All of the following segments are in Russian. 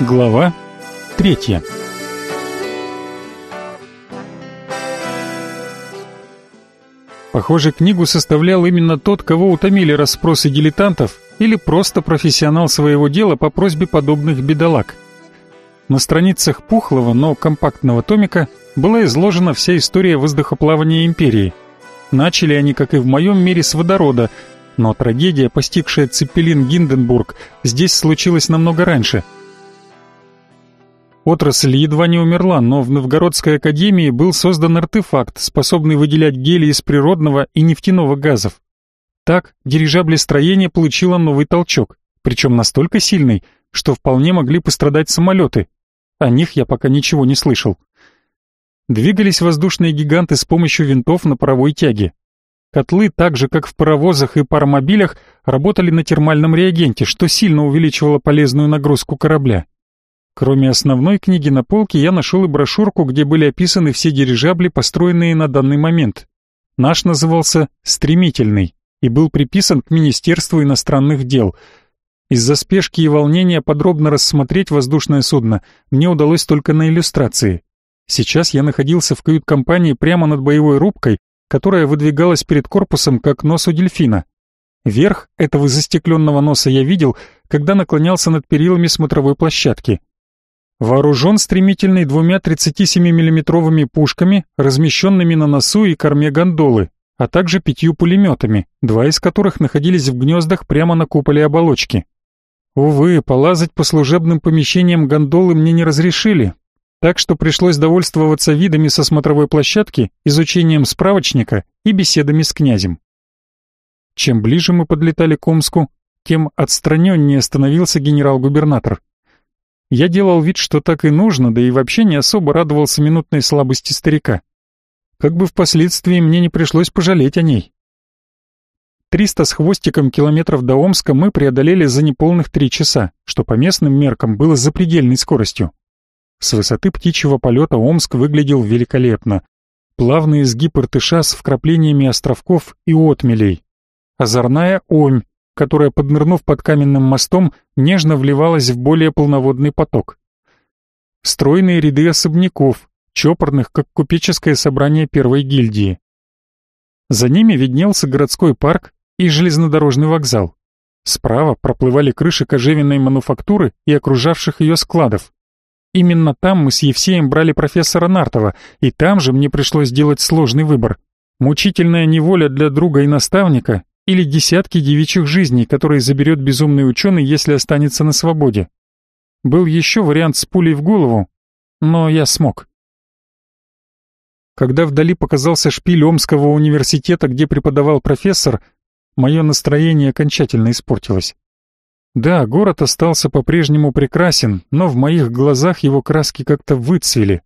Глава третья Похоже, книгу составлял именно тот, кого утомили расспросы дилетантов или просто профессионал своего дела по просьбе подобных бедолаг. На страницах пухлого, но компактного томика была изложена вся история воздухоплавания империи. Начали они, как и в моем мире, с водорода, но трагедия, постигшая Цепелин Гинденбург, здесь случилась намного раньше. Отрасль едва не умерла, но в Новгородской академии был создан артефакт, способный выделять гелий из природного и нефтяного газов. Так дирижаблестроение получило новый толчок, причем настолько сильный, что вполне могли пострадать самолеты. О них я пока ничего не слышал. Двигались воздушные гиганты с помощью винтов на паровой тяге. Котлы, так же как в паровозах и паромобилях, работали на термальном реагенте, что сильно увеличивало полезную нагрузку корабля. Кроме основной книги на полке, я нашел и брошюрку, где были описаны все дирижабли, построенные на данный момент. Наш назывался «Стремительный» и был приписан к Министерству иностранных дел. Из-за спешки и волнения подробно рассмотреть воздушное судно мне удалось только на иллюстрации. Сейчас я находился в кают-компании прямо над боевой рубкой, которая выдвигалась перед корпусом, как нос у дельфина. Верх этого застекленного носа я видел, когда наклонялся над перилами смотровой площадки. Вооружен стремительный двумя 37 миллиметровыми пушками, размещенными на носу и корме гондолы, а также пятью пулеметами, два из которых находились в гнездах прямо на куполе оболочки. Увы, полазать по служебным помещениям гондолы мне не разрешили, так что пришлось довольствоваться видами со смотровой площадки, изучением справочника и беседами с князем. Чем ближе мы подлетали к Омску, тем отстраненнее становился генерал-губернатор. Я делал вид, что так и нужно, да и вообще не особо радовался минутной слабости старика как бы впоследствии мне не пришлось пожалеть о ней. Триста с хвостиком километров до Омска мы преодолели за неполных три часа, что по местным меркам было запредельной скоростью. С высоты птичьего полета Омск выглядел великолепно. Плавный изгиб Иртыша с вкраплениями островков и отмелей. Озорная Омь, которая, поднырнув под каменным мостом, нежно вливалась в более полноводный поток. Стройные ряды особняков, чопорных, как купеческое собрание первой гильдии. За ними виднелся городской парк и железнодорожный вокзал. Справа проплывали крыши кожевенной мануфактуры и окружавших ее складов. Именно там мы с Евсеем брали профессора Нартова, и там же мне пришлось сделать сложный выбор. Мучительная неволя для друга и наставника или десятки девичьих жизней, которые заберет безумный ученый, если останется на свободе. Был еще вариант с пулей в голову, но я смог. Когда вдали показался шпиль Омского университета, где преподавал профессор, мое настроение окончательно испортилось. Да, город остался по-прежнему прекрасен, но в моих глазах его краски как-то выцвели,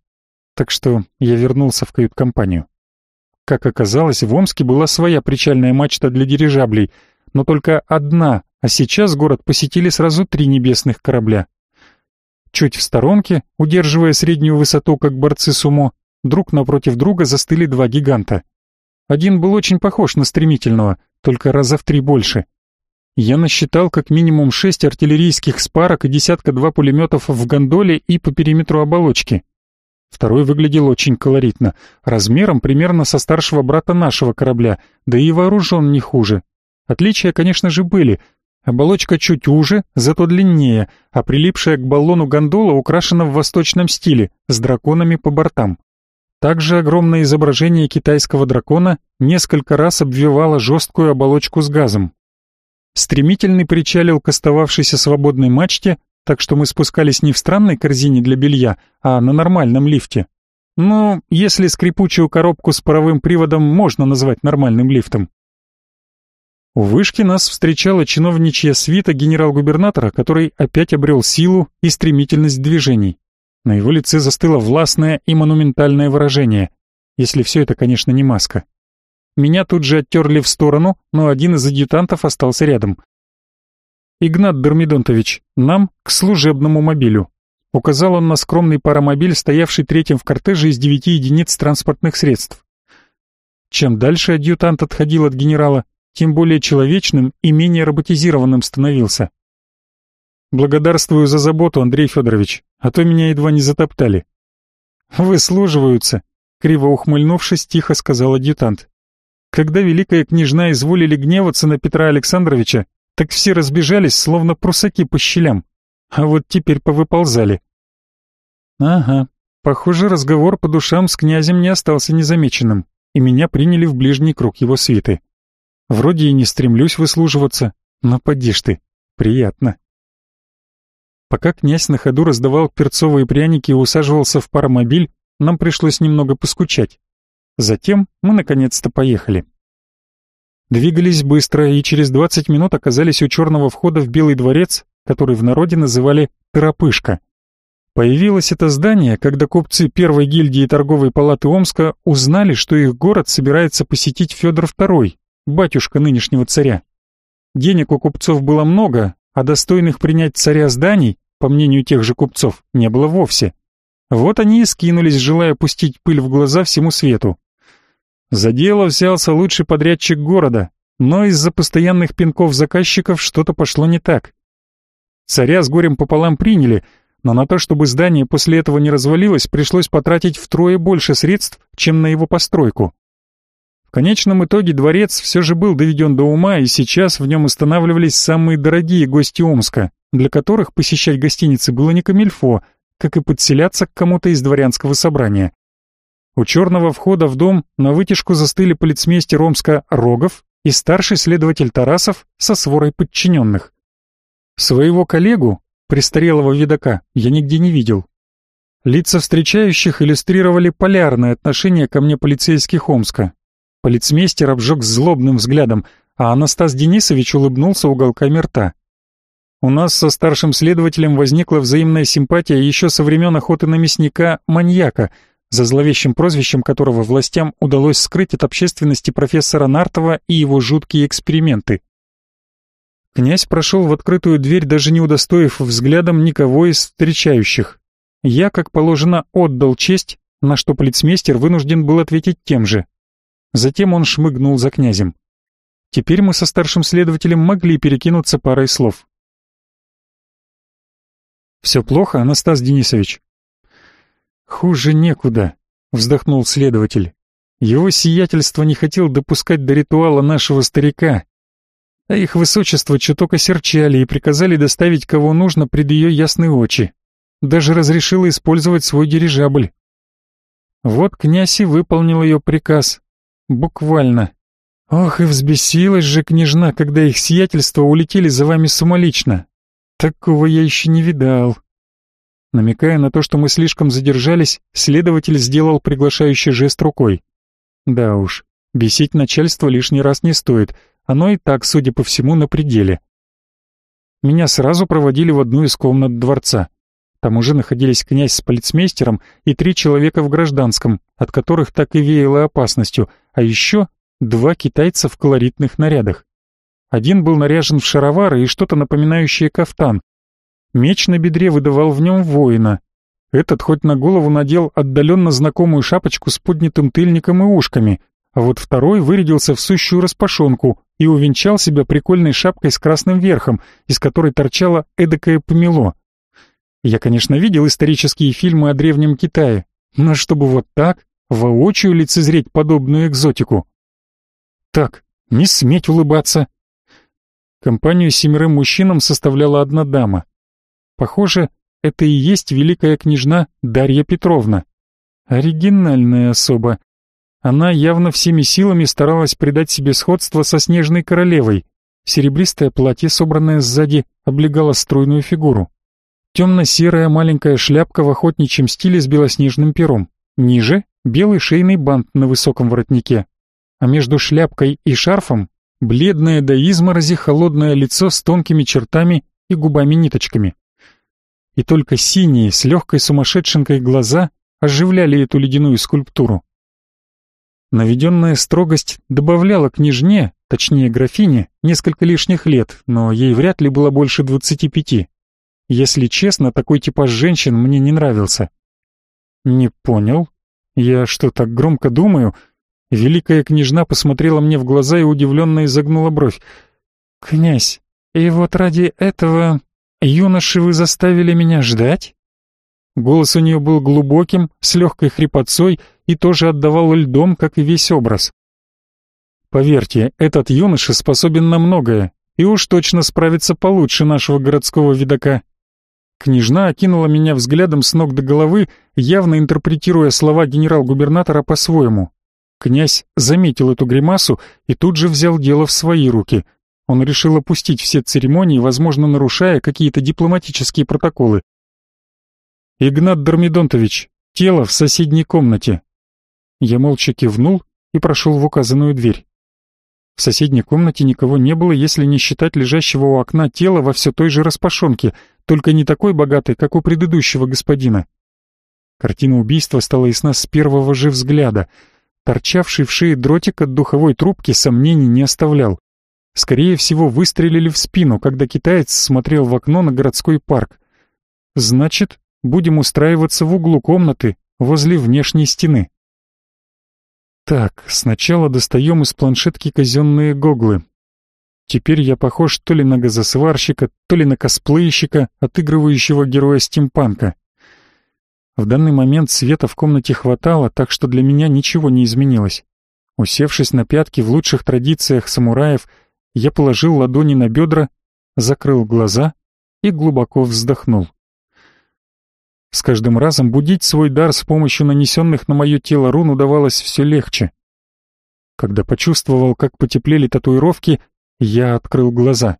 так что я вернулся в кают-компанию. Как оказалось, в Омске была своя причальная мачта для дирижаблей, но только одна, а сейчас город посетили сразу три небесных корабля. Чуть в сторонке, удерживая среднюю высоту, как борцы сумо, друг напротив друга застыли два гиганта. Один был очень похож на стремительного, только раза в три больше. Я насчитал как минимум шесть артиллерийских спарок и десятка-два пулеметов в гондоле и по периметру оболочки. Второй выглядел очень колоритно, размером примерно со старшего брата нашего корабля, да и вооружен не хуже. Отличия, конечно же, были. Оболочка чуть уже, зато длиннее, а прилипшая к баллону гондола украшена в восточном стиле, с драконами по бортам. Также огромное изображение китайского дракона несколько раз обвивало жесткую оболочку с газом. Стремительный причалил к остававшейся свободной мачте, так что мы спускались не в странной корзине для белья, а на нормальном лифте. Ну, если скрипучую коробку с паровым приводом можно назвать нормальным лифтом. У вышки нас встречала чиновничья свита генерал-губернатора, который опять обрел силу и стремительность движений. На его лице застыло властное и монументальное выражение, если все это, конечно, не маска. Меня тут же оттерли в сторону, но один из адъютантов остался рядом. «Игнат Дормидонтович, нам к служебному мобилю», указал он на скромный паромобиль, стоявший третьим в кортеже из девяти единиц транспортных средств. Чем дальше адъютант отходил от генерала, тем более человечным и менее роботизированным становился. Благодарствую за заботу, Андрей Федорович, а то меня едва не затоптали. Выслуживаются, криво ухмыльнувшись, тихо сказал адъютант. Когда великая княжна изволили гневаться на Петра Александровича, так все разбежались, словно прусаки по щелям, а вот теперь повыползали. Ага, похоже, разговор по душам с князем не остался незамеченным, и меня приняли в ближний круг его свиты. Вроде и не стремлюсь выслуживаться, но поди ж ты, приятно. Пока князь на ходу раздавал перцовые пряники и усаживался в паромобиль, нам пришлось немного поскучать. Затем мы наконец-то поехали. Двигались быстро и через 20 минут оказались у черного входа в Белый дворец, который в народе называли «Торопышка». Появилось это здание, когда купцы первой гильдии торговой палаты Омска узнали, что их город собирается посетить Федор II, батюшка нынешнего царя. Денег у купцов было много, а достойных принять царя зданий, по мнению тех же купцов, не было вовсе. Вот они и скинулись, желая пустить пыль в глаза всему свету. За дело взялся лучший подрядчик города, но из-за постоянных пинков заказчиков что-то пошло не так. Царя с горем пополам приняли, но на то, чтобы здание после этого не развалилось, пришлось потратить втрое больше средств, чем на его постройку. В конечном итоге дворец все же был доведен до ума, и сейчас в нем устанавливались самые дорогие гости Омска, для которых посещать гостиницы было не камильфо, как и подселяться к кому-то из дворянского собрания. У черного входа в дом на вытяжку застыли полицмейстер Омска Рогов и старший следователь Тарасов со сворой подчиненных. Своего коллегу, престарелого видака, я нигде не видел. Лица встречающих иллюстрировали полярное отношение ко мне полицейских Омска, Полицмейстер обжег злобным взглядом, а Анастас Денисович улыбнулся уголками рта. У нас со старшим следователем возникла взаимная симпатия еще со времен охоты на мясника-маньяка, за зловещим прозвищем которого властям удалось скрыть от общественности профессора Нартова и его жуткие эксперименты. Князь прошел в открытую дверь, даже не удостоив взглядом никого из встречающих. Я, как положено, отдал честь, на что полицмейстер вынужден был ответить тем же. Затем он шмыгнул за князем. Теперь мы со старшим следователем могли перекинуться парой слов. «Все плохо, Анастас Денисович?» «Хуже некуда», — вздохнул следователь. «Его сиятельство не хотел допускать до ритуала нашего старика, а их высочество чуток осерчали и приказали доставить кого нужно пред ее ясные очи. Даже разрешило использовать свой дирижабль. Вот князь и выполнил ее приказ, Буквально. Ох, и взбесилась же княжна, когда их сиятельства улетели за вами самолично. Такого я еще не видал. Намекая на то, что мы слишком задержались, следователь сделал приглашающий жест рукой. Да уж, бесить начальство лишний раз не стоит, оно и так, судя по всему, на пределе. Меня сразу проводили в одну из комнат дворца. Там уже находились князь с полицмейстером и три человека в гражданском, от которых так и веяло опасностью, а еще два китайца в колоритных нарядах. Один был наряжен в шаровары и что-то напоминающее кафтан. Меч на бедре выдавал в нем воина. Этот хоть на голову надел отдаленно знакомую шапочку с поднятым тыльником и ушками, а вот второй вырядился в сущую распашонку и увенчал себя прикольной шапкой с красным верхом, из которой торчало эдакое помело. Я, конечно, видел исторические фильмы о Древнем Китае, но чтобы вот так, воочию лицезреть подобную экзотику. Так, не сметь улыбаться. Компанию семерым мужчинам составляла одна дама. Похоже, это и есть великая княжна Дарья Петровна. Оригинальная особа. Она явно всеми силами старалась придать себе сходство со снежной королевой. Серебристое платье, собранное сзади, облегало стройную фигуру. Темно-серая маленькая шляпка в охотничьем стиле с белоснежным пером. Ниже — белый шейный бант на высоком воротнике. А между шляпкой и шарфом — бледное до изморози холодное лицо с тонкими чертами и губами-ниточками. И только синие с легкой сумасшедшенкой глаза оживляли эту ледяную скульптуру. Наведенная строгость добавляла княжне, точнее графине, несколько лишних лет, но ей вряд ли было больше двадцати пяти. Если честно, такой типаж женщин мне не нравился. Не понял. Я что, так громко думаю? Великая княжна посмотрела мне в глаза и удивленно изогнула бровь. «Князь, и вот ради этого «Юноши, вы заставили меня ждать?» Голос у нее был глубоким, с легкой хрипотцой и тоже отдавал льдом, как и весь образ. Поверьте, этот юноша способен на многое, и уж точно справится получше нашего городского видака. Княжна окинула меня взглядом с ног до головы, явно интерпретируя слова генерал-губернатора по-своему. Князь заметил эту гримасу и тут же взял дело в свои руки. Он решил опустить все церемонии, возможно, нарушая какие-то дипломатические протоколы. «Игнат Дормидонтович, тело в соседней комнате». Я молча кивнул и прошел в указанную дверь. В соседней комнате никого не было, если не считать лежащего у окна тела во все той же распашонке, только не такой богатой, как у предыдущего господина. Картина убийства стала ясна с первого же взгляда. Торчавший в шее дротик от духовой трубки сомнений не оставлял. Скорее всего, выстрелили в спину, когда китаец смотрел в окно на городской парк. Значит, будем устраиваться в углу комнаты, возле внешней стены. Так, сначала достаем из планшетки казенные гоглы. Теперь я похож то ли на газосварщика, то ли на косплейщика, отыгрывающего героя стимпанка. В данный момент света в комнате хватало, так что для меня ничего не изменилось. Усевшись на пятки в лучших традициях самураев, я положил ладони на бедра, закрыл глаза и глубоко вздохнул. С каждым разом будить свой дар с помощью нанесенных на мое тело рун удавалось все легче. Когда почувствовал, как потеплели татуировки, я открыл глаза.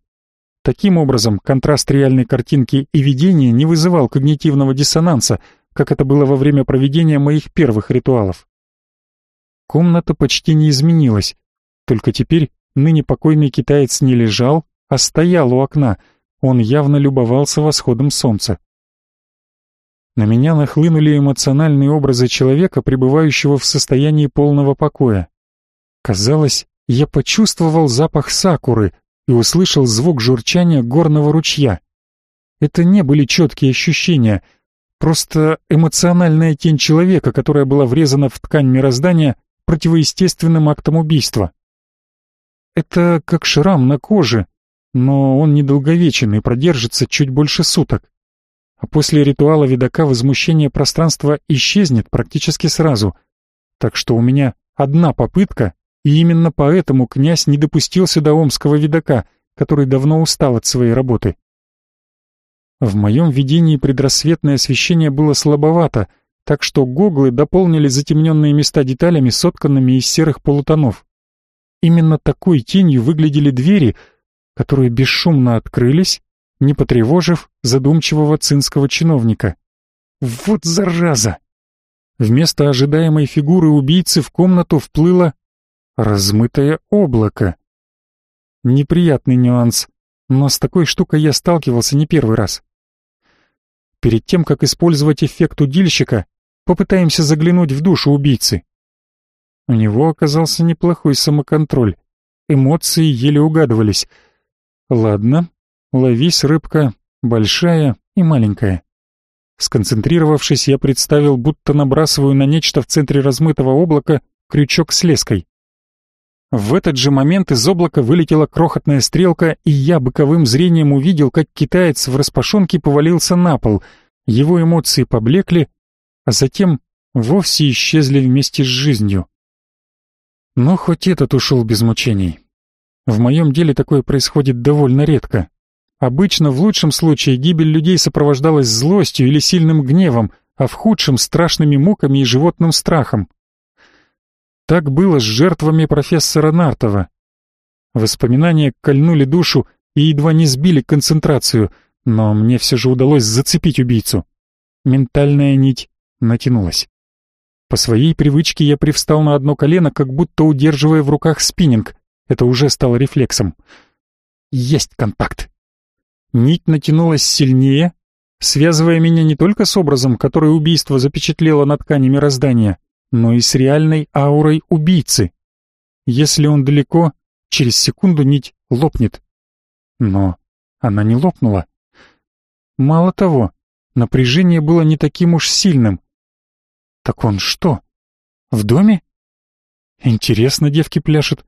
Таким образом, контраст реальной картинки и видения не вызывал когнитивного диссонанса, как это было во время проведения моих первых ритуалов. Комната почти не изменилась, только теперь ныне покойный китаец не лежал, а стоял у окна, он явно любовался восходом солнца. На меня нахлынули эмоциональные образы человека, пребывающего в состоянии полного покоя. Казалось, я почувствовал запах сакуры и услышал звук журчания горного ручья. Это не были четкие ощущения, просто эмоциональная тень человека, которая была врезана в ткань мироздания противоестественным актом убийства. Это как шрам на коже, но он недолговечен и продержится чуть больше суток а после ритуала видака возмущение пространства исчезнет практически сразу. Так что у меня одна попытка, и именно поэтому князь не допустил сюда омского видака, который давно устал от своей работы. В моем видении предрассветное освещение было слабовато, так что гоглы дополнили затемненные места деталями, сотканными из серых полутонов. Именно такой тенью выглядели двери, которые бесшумно открылись, не потревожив задумчивого цинского чиновника. Вот зараза! Вместо ожидаемой фигуры убийцы в комнату вплыло размытое облако. Неприятный нюанс, но с такой штукой я сталкивался не первый раз. Перед тем, как использовать эффект удильщика, попытаемся заглянуть в душу убийцы. У него оказался неплохой самоконтроль. Эмоции еле угадывались. Ладно, Ловись, рыбка, большая и маленькая. Сконцентрировавшись, я представил, будто набрасываю на нечто в центре размытого облака крючок с леской. В этот же момент из облака вылетела крохотная стрелка, и я боковым зрением увидел, как китаец в распашонке повалился на пол. Его эмоции поблекли, а затем вовсе исчезли вместе с жизнью. Но хоть этот ушел без мучений. В моем деле такое происходит довольно редко. Обычно в лучшем случае гибель людей сопровождалась злостью или сильным гневом, а в худшем — страшными муками и животным страхом. Так было с жертвами профессора Нартова. Воспоминания кольнули душу и едва не сбили концентрацию, но мне все же удалось зацепить убийцу. Ментальная нить натянулась. По своей привычке я привстал на одно колено, как будто удерживая в руках спиннинг. Это уже стало рефлексом. Есть контакт. Нить натянулась сильнее, связывая меня не только с образом, который убийство запечатлело на ткани мироздания, но и с реальной аурой убийцы. Если он далеко, через секунду нить лопнет. Но она не лопнула. Мало того, напряжение было не таким уж сильным. Так он что, в доме? Интересно, девки пляшут.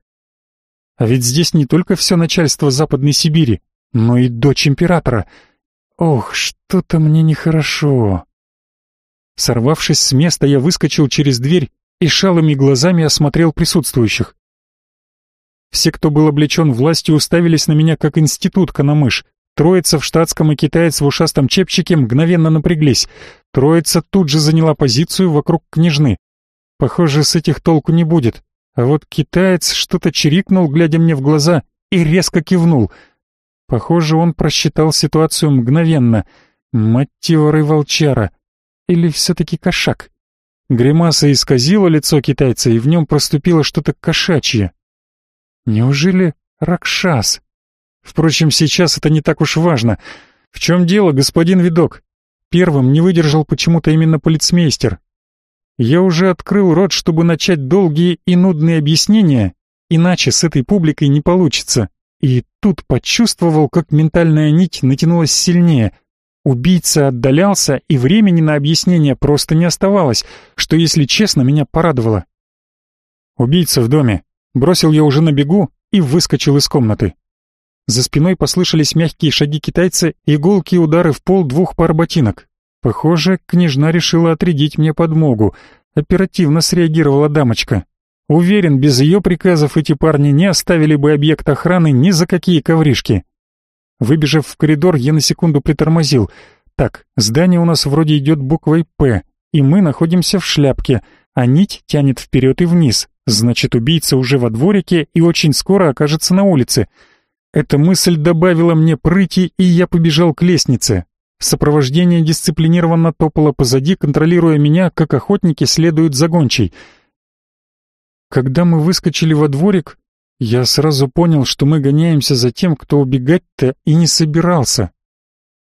А ведь здесь не только все начальство Западной Сибири, но и дочь императора. Ох, что-то мне нехорошо. Сорвавшись с места, я выскочил через дверь и шалыми глазами осмотрел присутствующих. Все, кто был облечен властью, уставились на меня как институтка на мышь. Троица в штатском и китаец в ушастом чепчике мгновенно напряглись. Троица тут же заняла позицию вокруг княжны. Похоже, с этих толку не будет. А вот китаец что-то чирикнул, глядя мне в глаза, и резко кивнул. Похоже, он просчитал ситуацию мгновенно. Мать волчара. Или все-таки кошак? Гримаса исказила лицо китайца, и в нем проступило что-то кошачье. Неужели Ракшас? Впрочем, сейчас это не так уж важно. В чем дело, господин видок? Первым не выдержал почему-то именно полицмейстер. Я уже открыл рот, чтобы начать долгие и нудные объяснения, иначе с этой публикой не получится. И тут почувствовал, как ментальная нить натянулась сильнее. Убийца отдалялся, и времени на объяснение просто не оставалось, что, если честно, меня порадовало. «Убийца в доме», бросил я уже на бегу и выскочил из комнаты. За спиной послышались мягкие шаги китайца и гулкие удары в пол двух пар ботинок. Похоже, княжна решила отрядить мне подмогу. Оперативно среагировала дамочка. Уверен, без ее приказов эти парни не оставили бы объект охраны ни за какие ковришки. Выбежав в коридор, я на секунду притормозил. Так, здание у нас вроде идет буквой «П», и мы находимся в шляпке, а нить тянет вперед и вниз. Значит, убийца уже во дворике и очень скоро окажется на улице. Эта мысль добавила мне прыти, и я побежал к лестнице. Сопровождение дисциплинированно топало позади, контролируя меня, как охотники следуют за гончей. Когда мы выскочили во дворик, я сразу понял, что мы гоняемся за тем, кто убегать-то и не собирался.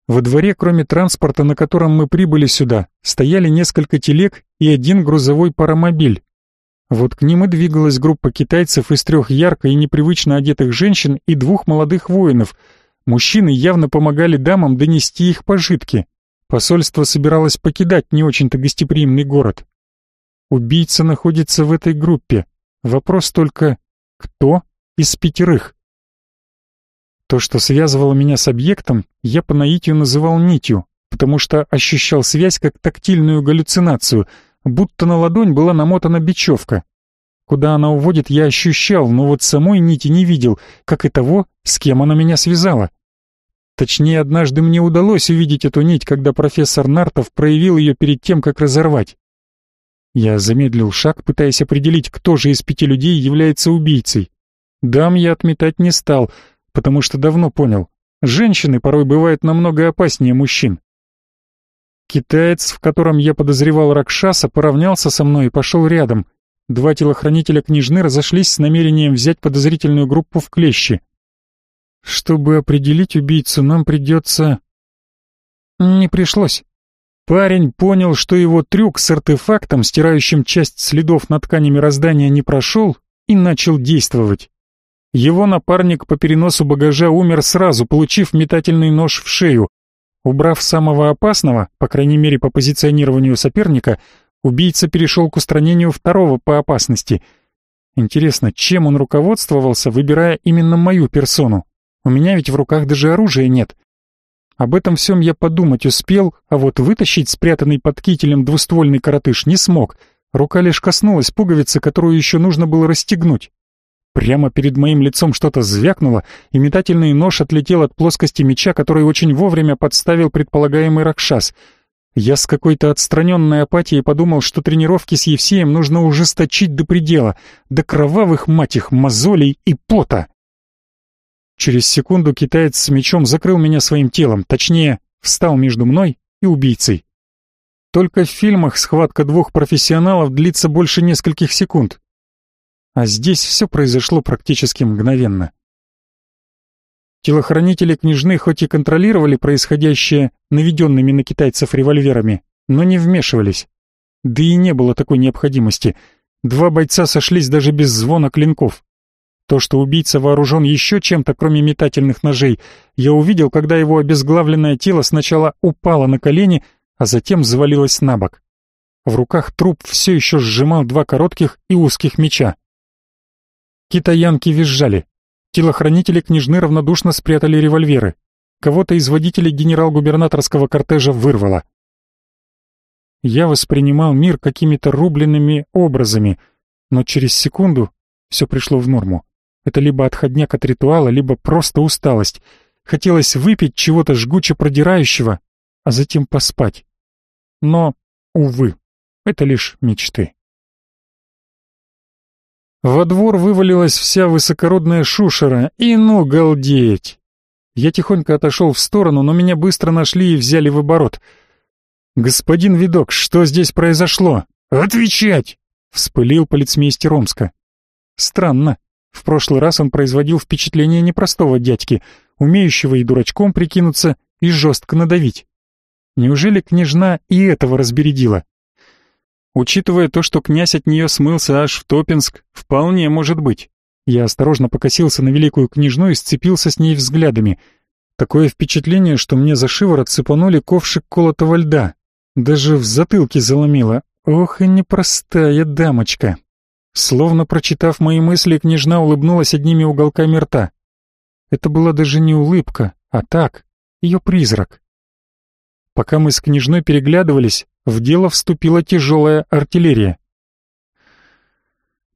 Во дворе, кроме транспорта, на котором мы прибыли сюда, стояли несколько телег и один грузовой паромобиль. Вот к ним и двигалась группа китайцев из трех ярко и непривычно одетых женщин и двух молодых воинов. Мужчины явно помогали дамам донести их пожитки. Посольство собиралось покидать не очень-то гостеприимный город. Убийца находится в этой группе. Вопрос только, кто из пятерых? То, что связывало меня с объектом, я по наитию называл нитью, потому что ощущал связь как тактильную галлюцинацию — будто на ладонь была намотана бечевка. Куда она уводит, я ощущал, но вот самой нити не видел, как и того, с кем она меня связала. Точнее, однажды мне удалось увидеть эту нить, когда профессор Нартов проявил ее перед тем, как разорвать. Я замедлил шаг, пытаясь определить, кто же из пяти людей является убийцей. Дам я отметать не стал, потому что давно понял, женщины порой бывают намного опаснее мужчин. Китаец, в котором я подозревал Ракшаса, поравнялся со мной и пошел рядом. Два телохранителя княжны разошлись с намерением взять подозрительную группу в клещи. Чтобы определить убийцу, нам придется... Не пришлось. Парень понял, что его трюк с артефактом, стирающим часть следов на ткани мироздания, не прошел, и начал действовать. Его напарник по переносу багажа умер сразу, получив метательный нож в шею, Убрав самого опасного, по крайней мере по позиционированию соперника, убийца перешел к устранению второго по опасности. Интересно, чем он руководствовался, выбирая именно мою персону? У меня ведь в руках даже оружия нет. Об этом всем я подумать успел, а вот вытащить спрятанный под кителем двуствольный коротыш не смог. Рука лишь коснулась пуговицы, которую еще нужно было расстегнуть. Прямо перед моим лицом что-то звякнуло, и метательный нож отлетел от плоскости меча, который очень вовремя подставил предполагаемый Ракшас. Я с какой-то отстраненной апатией подумал, что тренировки с Евсеем нужно ужесточить до предела, до кровавых, мать их, мозолей и пота. Через секунду китаец с мечом закрыл меня своим телом, точнее, встал между мной и убийцей. Только в фильмах схватка двух профессионалов длится больше нескольких секунд. А здесь все произошло практически мгновенно. Телохранители княжны хоть и контролировали происходящее наведенными на китайцев револьверами, но не вмешивались. Да и не было такой необходимости. Два бойца сошлись даже без звона клинков. То, что убийца вооружен еще чем-то, кроме метательных ножей, я увидел, когда его обезглавленное тело сначала упало на колени, а затем завалилось на бок. В руках труп все еще сжимал два коротких и узких меча. Китаянки визжали. Телохранители княжны равнодушно спрятали револьверы. кого-то из водителей генерал-губернаторского кортежа вырвало. Я воспринимал мир какими-то рубленными образами, но через секунду все пришло в норму. Это либо отходняк от ритуала, либо просто усталость. Хотелось выпить чего-то жгуче продирающего, а затем поспать. Но, увы, это лишь мечты. Во двор вывалилась вся высокородная шушера, и ну галдеть! Я тихонько отошел в сторону, но меня быстро нашли и взяли в оборот. «Господин Видок, что здесь произошло? Отвечать!» — вспылил полицмейстер Омска. Странно. В прошлый раз он производил впечатление непростого дядьки, умеющего и дурачком прикинуться, и жестко надавить. Неужели княжна и этого разбередила? Учитывая то, что князь от нее смылся аж в Топинск, вполне может быть. Я осторожно покосился на великую княжну и сцепился с ней взглядами. Такое впечатление, что мне за шиворот цепанули ковшик колотого льда. Даже в затылке заломило. Ох и непростая дамочка. Словно прочитав мои мысли, княжна улыбнулась одними уголками рта. Это была даже не улыбка, а так, ее призрак. Пока мы с княжной переглядывались, в дело вступила тяжелая артиллерия.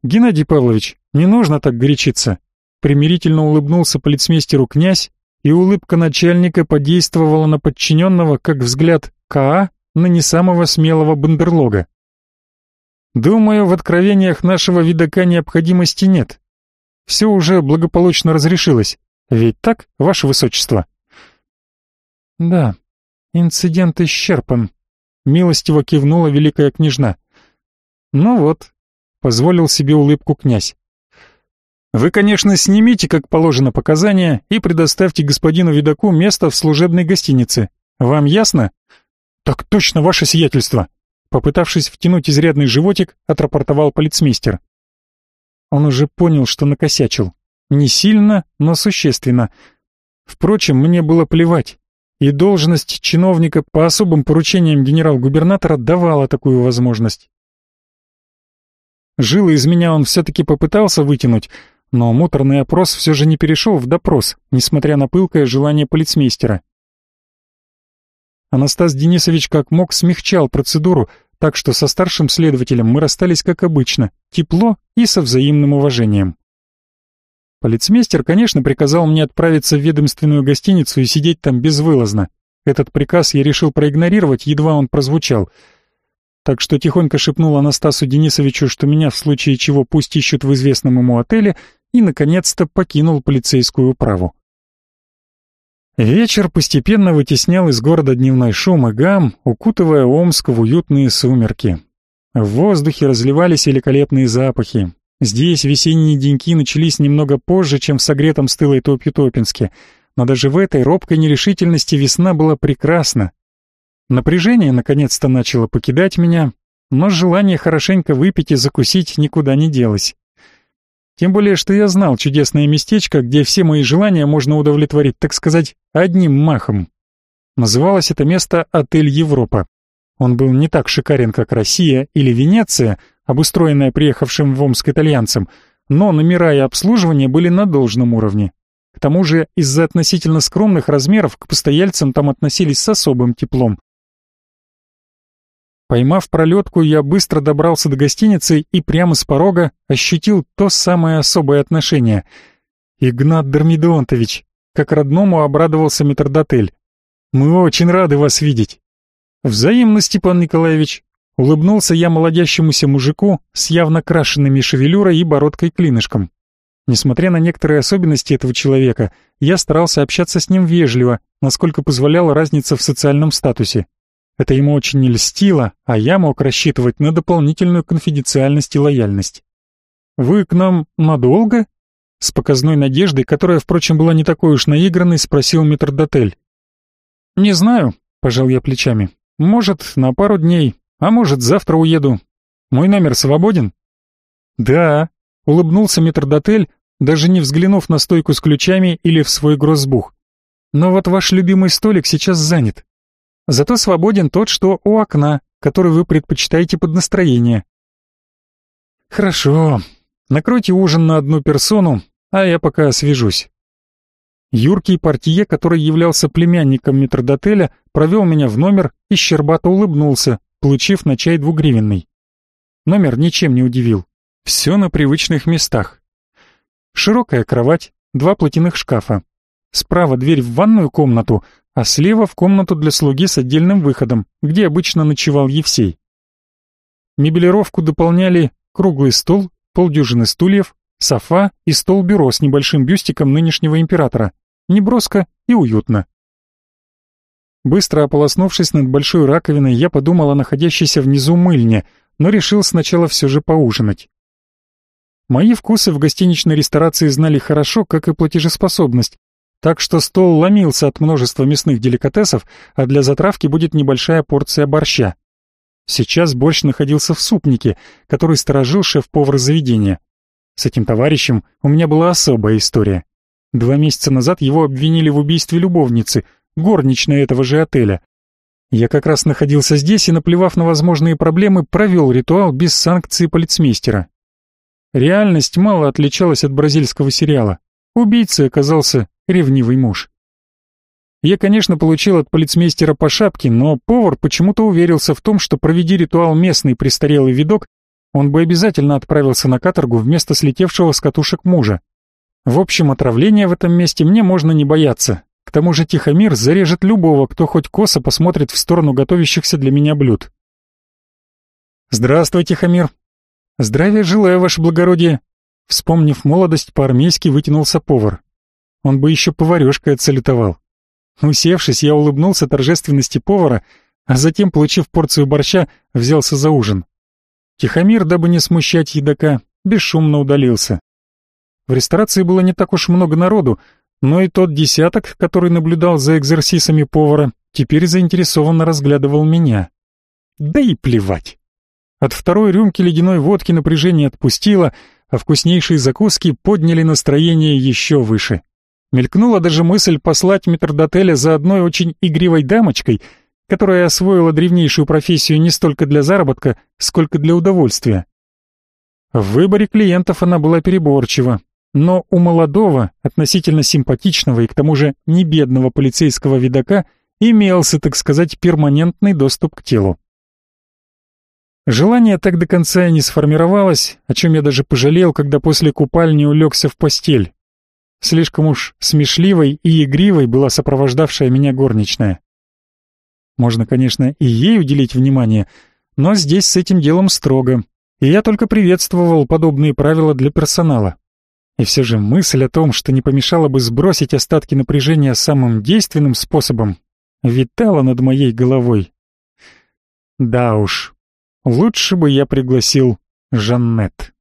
«Геннадий Павлович, не нужно так горячиться», — примирительно улыбнулся полицмейстеру князь, и улыбка начальника подействовала на подчиненного, как взгляд КА на не самого смелого бандерлога. «Думаю, в откровениях нашего видака необходимости нет. Все уже благополучно разрешилось. Ведь так, ваше высочество?» «Да, инцидент исчерпан», милостиво кивнула великая княжна. Ну вот, позволил себе улыбку князь. Вы, конечно, снимите, как положено, показания и предоставьте господину видаку место в служебной гостинице. Вам ясно? Так точно, ваше сиятельство. Попытавшись втянуть изрядный животик, отрапортовал полицмейстер. Он уже понял, что накосячил. Не сильно, но существенно. Впрочем, мне было плевать и должность чиновника по особым поручениям генерал-губернатора давала такую возможность. Жилы из меня он все-таки попытался вытянуть, но муторный опрос все же не перешел в допрос, несмотря на пылкое желание полицмейстера. Анастас Денисович как мог смягчал процедуру, так что со старшим следователем мы расстались как обычно, тепло и со взаимным уважением. Полицмейстер, конечно, приказал мне отправиться в ведомственную гостиницу и сидеть там безвылазно. Этот приказ я решил проигнорировать, едва он прозвучал. Так что тихонько шепнул Анастасу Денисовичу, что меня в случае чего пусть ищут в известном ему отеле, и, наконец-то, покинул полицейскую управу. Вечер постепенно вытеснял из города дневной шум и гам, укутывая Омск в уютные сумерки. В воздухе разливались великолепные запахи, Здесь весенние деньки начались немного позже, чем в согретом стылой топью Топинске, но даже в этой робкой нерешительности весна была прекрасна. Напряжение наконец-то начало покидать меня, но желание хорошенько выпить и закусить никуда не делось. Тем более, что я знал чудесное местечко, где все мои желания можно удовлетворить, так сказать, одним махом. Называлось это место «Отель Европа». Он был не так шикарен, как Россия или Венеция, обустроенная приехавшим в Омск итальянцем, но номера и обслуживание были на должном уровне. К тому же из-за относительно скромных размеров к постояльцам там относились с особым теплом. Поймав пролетку, я быстро добрался до гостиницы и прямо с порога ощутил то самое особое отношение. «Игнат Дормидонтович», как родному обрадовался метрдотель. «Мы очень рады вас видеть». «Взаимно, Степан Николаевич», Улыбнулся я молодящемуся мужику с явно крашенными шевелюрой и бородкой-клинышком. Несмотря на некоторые особенности этого человека, я старался общаться с ним вежливо, насколько позволяла разница в социальном статусе. Это ему очень не льстило, а я мог рассчитывать на дополнительную конфиденциальность и лояльность. «Вы к нам надолго?» С показной надеждой, которая, впрочем, была не такой уж наигранной, спросил метрдотель. «Не знаю», — пожал я плечами. «Может, на пару дней, а может, завтра уеду. Мой номер свободен? Да, улыбнулся метрдотель, даже не взглянув на стойку с ключами или в свой гроссбух. Но вот ваш любимый столик сейчас занят. Зато свободен тот, что у окна, который вы предпочитаете под настроение. Хорошо. Накройте ужин на одну персону, а я пока освежусь. Юркий портье, который являлся племянником метрдотеля, провел меня в номер и щербато улыбнулся, получив на чай двугривенный. Номер ничем не удивил. Все на привычных местах. Широкая кровать, два платяных шкафа. Справа дверь в ванную комнату, а слева в комнату для слуги с отдельным выходом, где обычно ночевал Евсей. Мебелировку дополняли круглый стол, полдюжины стульев, софа и стол-бюро с небольшим бюстиком нынешнего императора. Неброско и уютно. Быстро ополоснувшись над большой раковиной, я подумал о находящейся внизу мыльне, но решил сначала все же поужинать. Мои вкусы в гостиничной ресторации знали хорошо, как и платежеспособность, так что стол ломился от множества мясных деликатесов, а для затравки будет небольшая порция борща. Сейчас борщ находился в супнике, который сторожил шеф-повар заведения. С этим товарищем у меня была особая история. Два месяца назад его обвинили в убийстве любовницы, горничной этого же отеля. Я как раз находился здесь и, наплевав на возможные проблемы, провел ритуал без санкции полицмейстера. Реальность мало отличалась от бразильского сериала. Убийцей оказался ревнивый муж. Я, конечно, получил от полицмейстера по шапке, но повар почему-то уверился в том, что проведи ритуал местный престарелый видок, он бы обязательно отправился на каторгу вместо слетевшего с катушек мужа. В общем, отравления в этом месте мне можно не бояться, к тому же Тихомир зарежет любого, кто хоть косо посмотрит в сторону готовящихся для меня блюд. «Здравствуй, Тихомир!» «Здравия желаю, ваше благородие!» Вспомнив молодость, по-армейски вытянулся повар. Он бы еще поварешкой отсалютовал. Усевшись, я улыбнулся торжественности повара, а затем, получив порцию борща, взялся за ужин. Тихомир, дабы не смущать едока, бесшумно удалился. В ресторации было не так уж много народу, но и тот десяток, который наблюдал за экзерсисами повара, теперь заинтересованно разглядывал меня. Да и плевать. От второй рюмки ледяной водки напряжение отпустило, а вкуснейшие закуски подняли настроение еще выше. Мелькнула даже мысль послать метрдотеля за одной очень игривой дамочкой, которая освоила древнейшую профессию не столько для заработка, сколько для удовольствия. В выборе клиентов она была переборчива, но у молодого, относительно симпатичного и к тому же не бедного полицейского видака имелся, так сказать, перманентный доступ к телу. Желание так до конца и не сформировалось, о чем я даже пожалел, когда после купальни улегся в постель. Слишком уж смешливой и игривой была сопровождавшая меня горничная. Можно, конечно, и ей уделить внимание, но здесь с этим делом строго, и я только приветствовал подобные правила для персонала. И все же мысль о том, что не помешало бы сбросить остатки напряжения самым действенным способом, витала над моей головой. Да уж, лучше бы я пригласил Жаннет.